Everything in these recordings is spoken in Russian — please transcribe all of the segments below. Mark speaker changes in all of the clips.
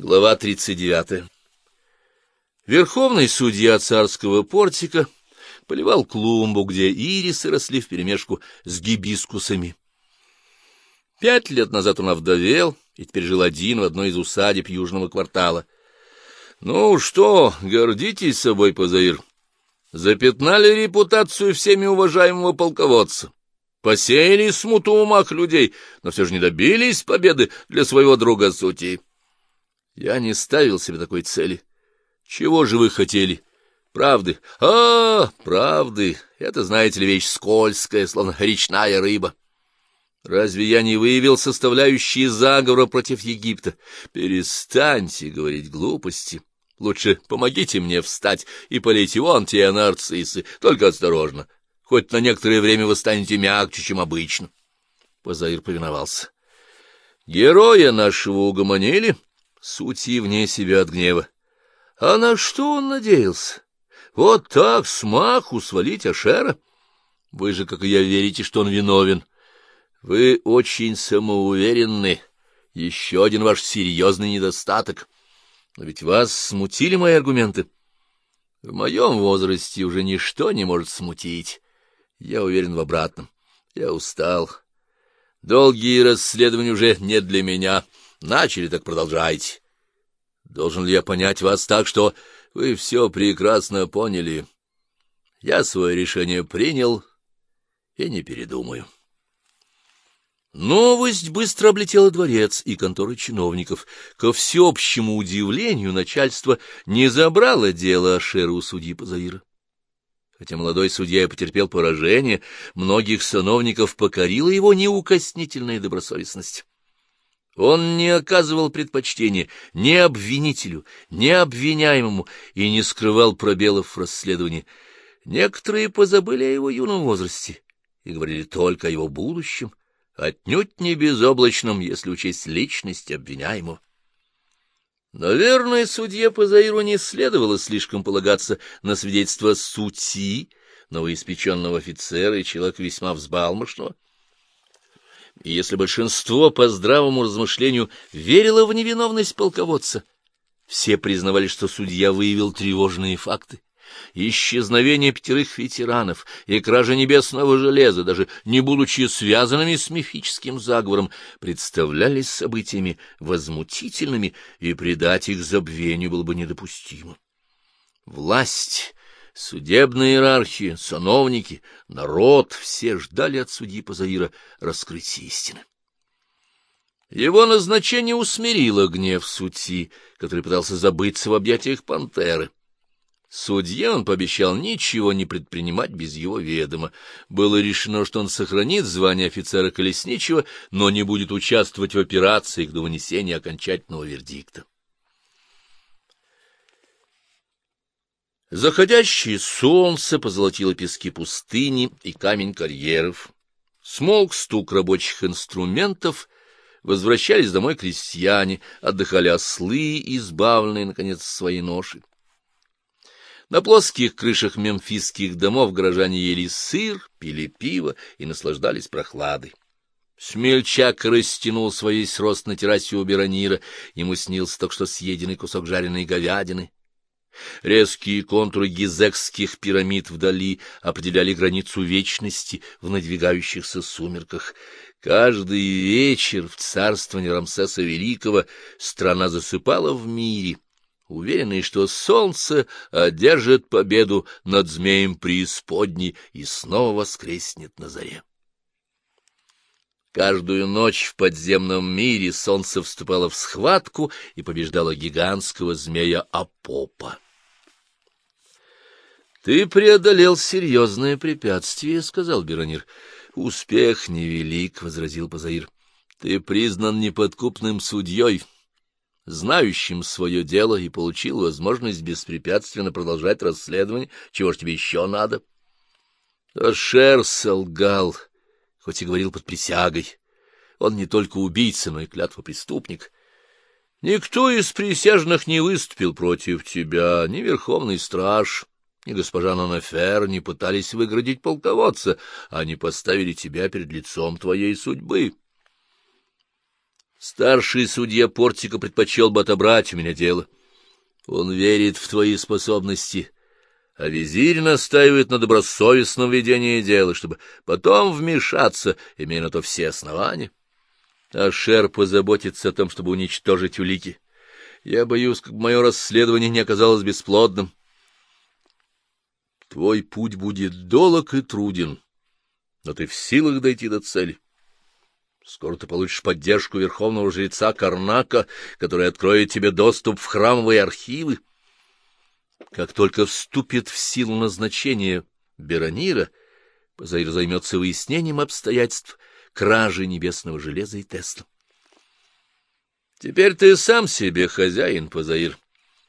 Speaker 1: Глава 39. Верховный судья царского портика поливал клумбу, где ирисы росли вперемешку с гибискусами. Пять лет назад он овдовел и теперь жил один в одной из усадеб южного квартала. — Ну что, гордитесь собой, Пазаир. Запятнали репутацию всеми уважаемого полководца. Посеяли смуту умах людей, но все же не добились победы для своего друга Сути. Я не ставил себе такой цели. Чего же вы хотели? Правды. А, правды. Это, знаете ли, вещь скользкая, словно речная рыба. Разве я не выявил составляющие заговора против Египта? Перестаньте говорить глупости. Лучше помогите мне встать и полейте вон те нарциссы, только осторожно. Хоть на некоторое время вы станете мягче, чем обычно. Позаир повиновался. Героя нашего угомонили? — сути вне себя от гнева. А на что он надеялся? Вот так, смаху свалить Ашера? Вы же, как и я, верите, что он виновен. Вы очень самоуверенны. Еще один ваш серьезный недостаток. Но ведь вас смутили мои аргументы. В моем возрасте уже ничто не может смутить. Я уверен в обратном. Я устал. Долгие расследования уже не для меня. Начали, так продолжайте. Должен ли я понять вас так, что вы все прекрасно поняли? Я свое решение принял и не передумаю. Новость быстро облетела дворец и конторы чиновников. Ко всеобщему удивлению начальство не забрало дело Ашера у судьи Пазаира. Хотя молодой судья и потерпел поражение, многих сановников покорила его неукоснительная добросовестность. Он не оказывал предпочтения ни обвинителю, ни обвиняемому и не скрывал пробелов в расследовании. Некоторые позабыли о его юном возрасте и говорили только о его будущем, отнюдь не безоблачном, если учесть личность обвиняемого. Наверное, судье по Заиру не следовало слишком полагаться на свидетельство сути, новоиспеченного офицера и человека весьма взбалмошного. И если большинство по здравому размышлению верило в невиновность полководца, все признавали, что судья выявил тревожные факты. Исчезновение пятерых ветеранов и кража небесного железа, даже не будучи связанными с мифическим заговором, представлялись событиями возмутительными, и предать их забвению было бы недопустимо. Власть Судебная иерархия, сановники, народ — все ждали от судьи Пазаира раскрытия истины. Его назначение усмирило гнев судьи, который пытался забыться в объятиях пантеры. Судье он пообещал ничего не предпринимать без его ведома. Было решено, что он сохранит звание офицера колесничего, но не будет участвовать в операциях до вынесения окончательного вердикта. Заходящее солнце позолотило пески пустыни и камень карьеров. Смолк стук рабочих инструментов, возвращались домой крестьяне, отдыхали ослы, избавленные, наконец, своей ноши. На плоских крышах мемфисских домов горожане ели сыр, пили пиво и наслаждались прохладой. Смельчак растянул свой весь рост на террасе у Беронира, ему снился только что съеденный кусок жареной говядины. Резкие контуры гизекских пирамид вдали определяли границу вечности в надвигающихся сумерках. Каждый вечер в царствовании Рамсеса Великого страна засыпала в мире, уверенной, что солнце одержит победу над змеем преисподней и снова воскреснет на заре. Каждую ночь в подземном мире солнце вступало в схватку и побеждало гигантского змея Апопа. — Ты преодолел серьезное препятствие, — сказал Беронир. — Успех невелик, — возразил Пазаир. — Ты признан неподкупным судьей, знающим свое дело, и получил возможность беспрепятственно продолжать расследование. Чего ж тебе еще надо? Ашер солгал, хоть и говорил под присягой. Он не только убийца, но и клятва преступник. Никто из присяжных не выступил против тебя, ни верховный страж, ни госпожа Нанафер не пытались выградить полководца, они поставили тебя перед лицом твоей судьбы. Старший судья Портика предпочел бы отобрать у меня дело. Он верит в твои способности, а визирь настаивает на добросовестном ведении дела, чтобы потом вмешаться, имея на то все основания. А Шер позаботится о том, чтобы уничтожить улики. Я боюсь, как мое расследование не оказалось бесплодным. Твой путь будет долг и труден, но ты в силах дойти до цели. Скоро ты получишь поддержку верховного жреца Карнака, который откроет тебе доступ в храмовые архивы. Как только вступит в силу назначение Беронира, Позаир займется выяснением обстоятельств кражи небесного железа и Тесла. Теперь ты сам себе хозяин, Позаир.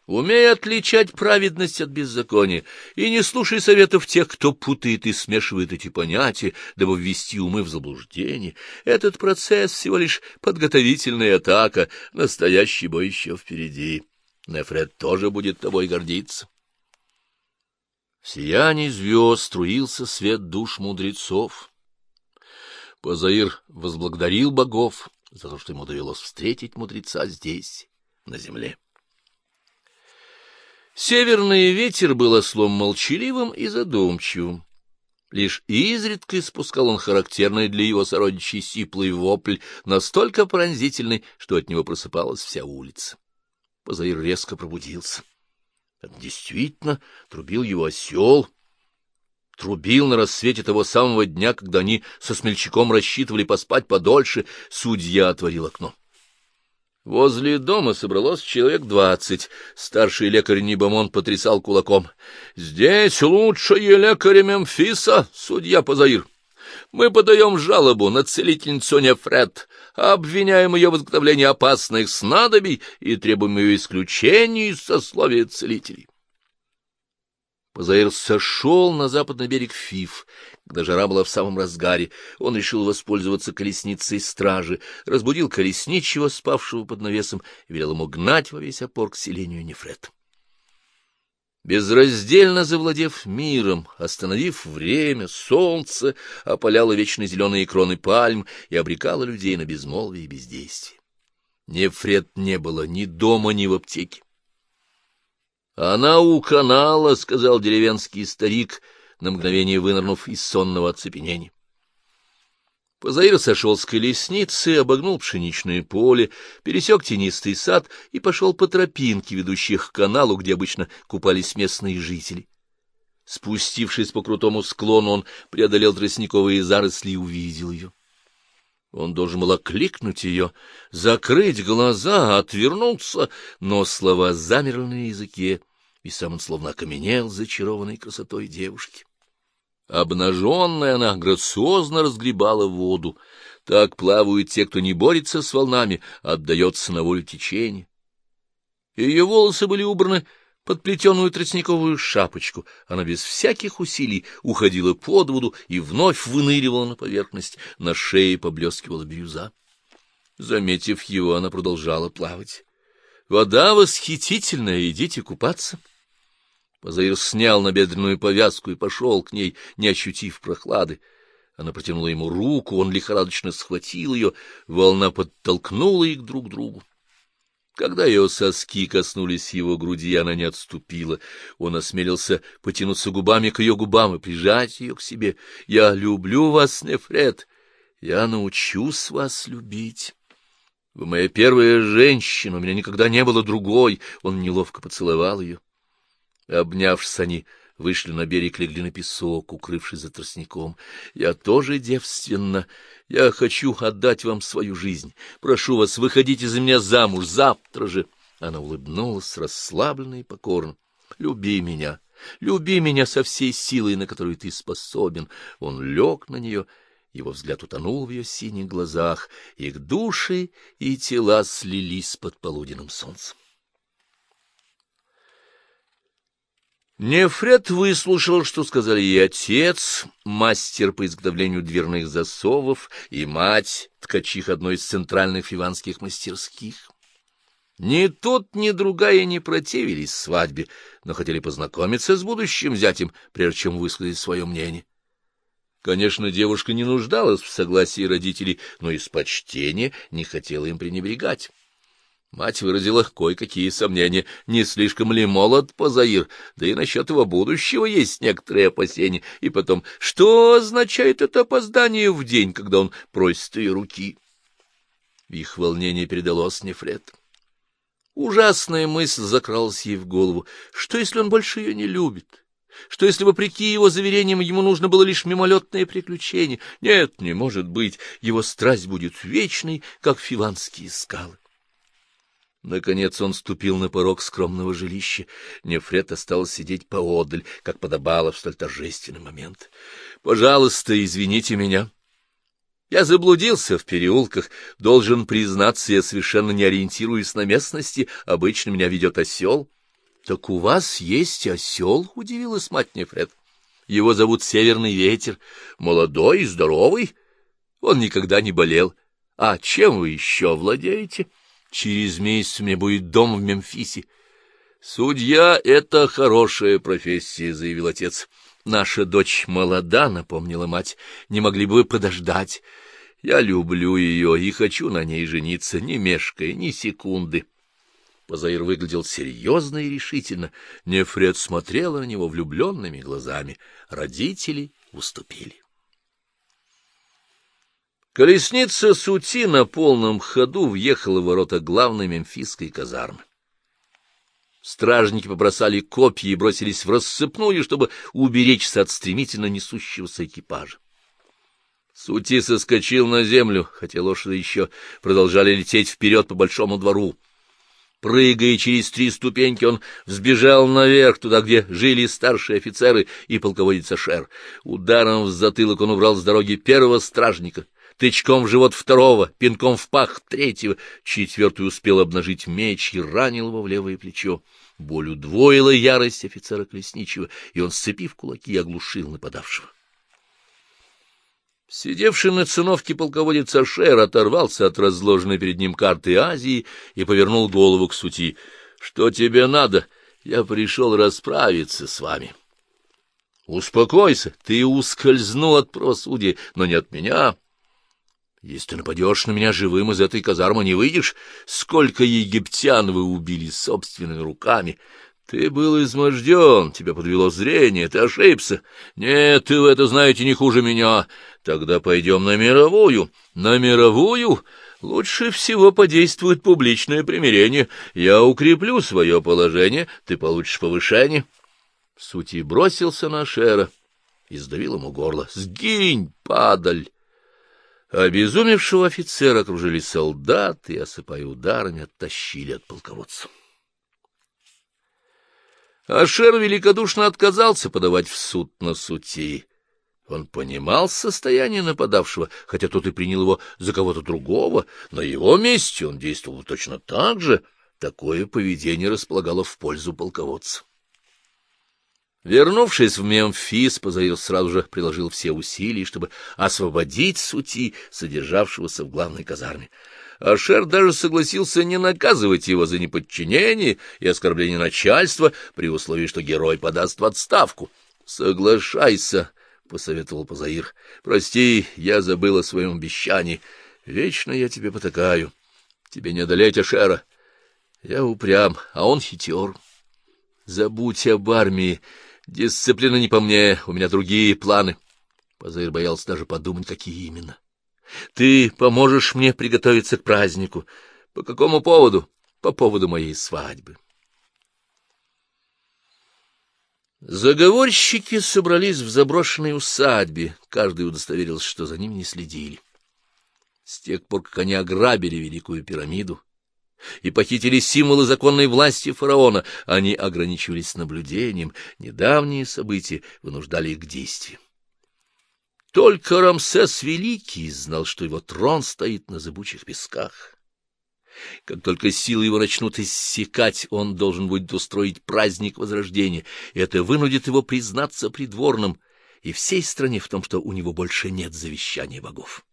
Speaker 1: Умей отличать праведность от беззакония, и не слушай советов тех, кто путает и смешивает эти понятия, дабы ввести умы в заблуждение. Этот процесс всего лишь подготовительная атака, настоящий бой еще впереди. Нефред тоже будет тобой гордиться. В сиянии звезд струился свет душ мудрецов. Позаир возблагодарил богов за то, что ему довелось встретить мудреца здесь, на земле. Северный ветер был ослом молчаливым и задумчивым. Лишь изредка испускал он характерный для его сородичей сиплый вопль, настолько пронзительный, что от него просыпалась вся улица. Позаир резко пробудился. Действительно трубил его осел. Трубил на рассвете того самого дня, когда они со смельчаком рассчитывали поспать подольше, судья отворил окно. Возле дома собралось человек двадцать. Старший лекарь Нибамон потрясал кулаком. — Здесь лучшие лекари Мемфиса, судья Пазаир. Мы подаем жалобу на целительницу Нефред, обвиняем ее в изготовлении опасных снадобий и требуем ее исключения из сословия целителей. Позаир сошел на западный берег Фиф, когда жара была в самом разгаре. Он решил воспользоваться колесницей стражи, разбудил колесничего, спавшего под навесом, и велел ему гнать во весь опор к селению Нефред. Безраздельно завладев миром, остановив время, солнце опаляло вечно зеленые кроны пальм и обрекало людей на безмолвие и бездействие. Нефред не было ни дома, ни в аптеке. Она у канала, — сказал деревенский старик, на мгновение вынырнув из сонного оцепенения. Позаир сошел с колесницы, обогнул пшеничное поле, пересек тенистый сад и пошел по тропинке, ведущей к каналу, где обычно купались местные жители. Спустившись по крутому склону, он преодолел тростниковые заросли и увидел ее. Он должен был окликнуть ее, закрыть глаза, отвернуться, но слова замерли на языке, и сам он словно окаменел зачарованной красотой девушки. Обнаженная она грациозно разгребала воду. Так плавают те, кто не борется с волнами, а отдается на волю течения. Ее волосы были убраны под плетеную тростниковую шапочку. Она без всяких усилий уходила под воду и вновь выныривала на поверхность. На шее поблескивала бирюза. Заметив его, она продолжала плавать. Вода восхитительная, идите купаться. Позаир снял набедренную повязку и пошел к ней, не ощутив прохлады. Она протянула ему руку, он лихорадочно схватил ее, волна подтолкнула их друг к другу. Когда ее соски коснулись его груди, она не отступила. Он осмелился потянуться губами к ее губам и прижать ее к себе. — Я люблю вас, Нефред. Я научусь вас любить. Вы моя первая женщина, у меня никогда не было другой. Он неловко поцеловал ее. Обнявшись, они вышли на берег, легли на песок, укрывшись за тростником. Я тоже девственна. Я хочу отдать вам свою жизнь. Прошу вас, выходите за меня замуж завтра же. Она улыбнулась, расслабленно и покорно. Люби меня, люби меня со всей силой, на которую ты способен. Он лег на нее его взгляд утонул в ее синих глазах, их души и тела слились под полуденным солнцем. Нефред выслушал, что сказали ей отец, мастер по изготовлению дверных засовов, и мать, ткачих одной из центральных фиванских мастерских. Ни тот, ни другая не противились свадьбе, но хотели познакомиться с будущим зятем, прежде чем высказать свое мнение. Конечно, девушка не нуждалась в согласии родителей, но из почтения не хотела им пренебрегать. Мать выразила кое-какие сомнения, не слишком ли молод Позаир, да и насчет его будущего есть некоторые опасения. И потом, что означает это опоздание в день, когда он просит ее руки? Их волнение передалось Нефред. Ужасная мысль закралась ей в голову. Что, если он больше ее не любит? Что, если, вопреки его заверениям, ему нужно было лишь мимолетное приключение? Нет, не может быть, его страсть будет вечной, как фиванские скалы. Наконец он ступил на порог скромного жилища. Нефред осталась сидеть поодаль, как подобало в столь торжественный момент. — Пожалуйста, извините меня. Я заблудился в переулках. Должен признаться, я совершенно не ориентируюсь на местности. Обычно меня ведет осел. — Так у вас есть осел? — удивилась мать Нефред. — Его зовут Северный Ветер. Молодой и здоровый. Он никогда не болел. А чем вы еще владеете? — Через месяц у меня будет дом в Мемфисе. — Судья — это хорошая профессия, — заявил отец. — Наша дочь молода, — напомнила мать. — Не могли бы вы подождать? Я люблю ее и хочу на ней жениться, не мешкая ни секунды. Позаир выглядел серьезно и решительно. Нефред смотрела на него влюбленными глазами. Родители уступили. Колесница Сути на полном ходу въехала в ворота главной мемфисской казармы. Стражники побросали копья и бросились в рассыпную, чтобы уберечься от стремительно несущегося экипажа. Сути соскочил на землю, хотя лошади еще продолжали лететь вперед по большому двору. Прыгая через три ступеньки, он взбежал наверх, туда, где жили старшие офицеры и полководец Ашер. Ударом в затылок он убрал с дороги первого стражника — тычком в живот второго, пинком в пах третьего. Четвертый успел обнажить меч и ранил его в левое плечо. Боль удвоила ярость офицера Колесничего, и он, сцепив кулаки, оглушил нападавшего. Сидевший на циновке полководец Ашер оторвался от разложенной перед ним карты Азии и повернул голову к сути. — Что тебе надо? Я пришел расправиться с вами. — Успокойся, ты ускользнул от правосудия, но не от меня. Если ты нападешь на меня живым, из этой казармы не выйдешь. Сколько египтян вы убили собственными руками! Ты был изможден, тебя подвело зрение, ты ошибся. Нет, ты в это знаете не хуже меня. Тогда пойдем на мировую. На мировую лучше всего подействует публичное примирение. Я укреплю свое положение, ты получишь повышение. Сути бросился на Шера и сдавил ему горло. «Сгинь, падаль!» Обезумевшего офицера окружили солдаты и, осыпая ударами, оттащили от полководца. Ашер великодушно отказался подавать в суд на сути. Он понимал состояние нападавшего, хотя тот и принял его за кого-то другого. На его месте он действовал точно так же. Такое поведение располагало в пользу полководца. Вернувшись в Мемфис, Позаир сразу же приложил все усилия, чтобы освободить сути, содержавшегося в главной казарме. Ашер даже согласился не наказывать его за неподчинение и оскорбление начальства, при условии, что герой подаст в отставку. — Соглашайся, — посоветовал Позаир. — Прости, я забыл о своем обещании. Вечно я тебе потакаю. Тебе не одолеть Ашера. Я упрям, а он хитер. Забудь об армии. Дисциплина не по мне, у меня другие планы. Позаир боялся даже подумать, какие именно. Ты поможешь мне приготовиться к празднику. По какому поводу? По поводу моей свадьбы. Заговорщики собрались в заброшенной усадьбе. Каждый удостоверился, что за ним не следили. С тех пор, как они ограбили Великую пирамиду, и похитили символы законной власти фараона. Они ограничивались наблюдением, недавние события вынуждали их к действию. Только Рамсес Великий знал, что его трон стоит на зыбучих песках. Как только силы его начнут иссякать, он должен будет устроить праздник Возрождения. Это вынудит его признаться придворным и всей стране в том, что у него больше нет завещания богов.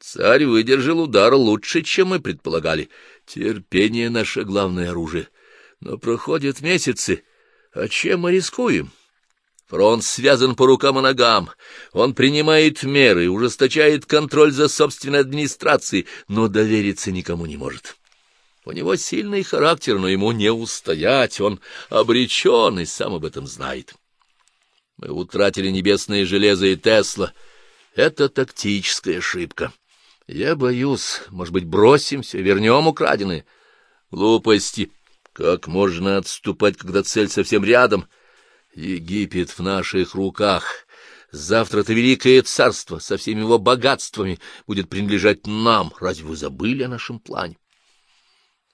Speaker 1: Царь выдержал удар лучше, чем мы предполагали. Терпение — наше главное оружие. Но проходят месяцы. А чем мы рискуем? Фронт связан по рукам и ногам. Он принимает меры, ужесточает контроль за собственной администрацией, но довериться никому не может. У него сильный характер, но ему не устоять. Он обречен и сам об этом знает. Мы утратили небесное железо и Тесла. Это тактическая ошибка. Я боюсь, может быть, бросимся, вернем украденные. Глупости. Как можно отступать, когда цель совсем рядом? Египет в наших руках. Завтра это великое царство со всеми его богатствами будет принадлежать нам. Разве вы забыли о нашем плане?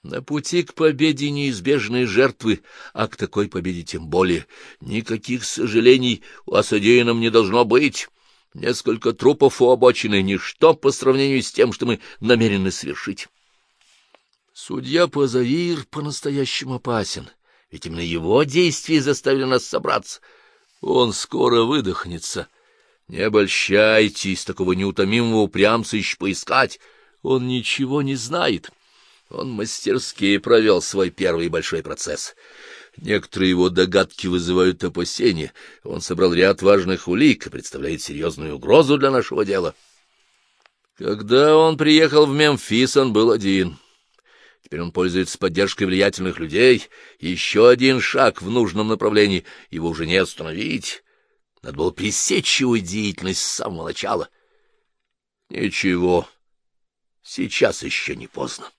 Speaker 1: На пути к победе неизбежные жертвы, а к такой победе тем более. Никаких сожалений о содеянном не должно быть. Несколько трупов у обочины — ничто по сравнению с тем, что мы намерены совершить. Судья Пазаир по-настоящему опасен, ведь именно его действия заставили нас собраться. Он скоро выдохнется. Не обольщайтесь, такого неутомимого упрямца еще поискать. Он ничего не знает. Он мастерски провел свой первый большой процесс. Некоторые его догадки вызывают опасения. Он собрал ряд важных улик и представляет серьезную угрозу для нашего дела. Когда он приехал в Мемфис, он был один — Теперь он пользуется поддержкой влиятельных людей. Еще один шаг в нужном направлении. Его уже не остановить. Надо было пресечь его деятельность с самого начала. Ничего, сейчас еще не поздно.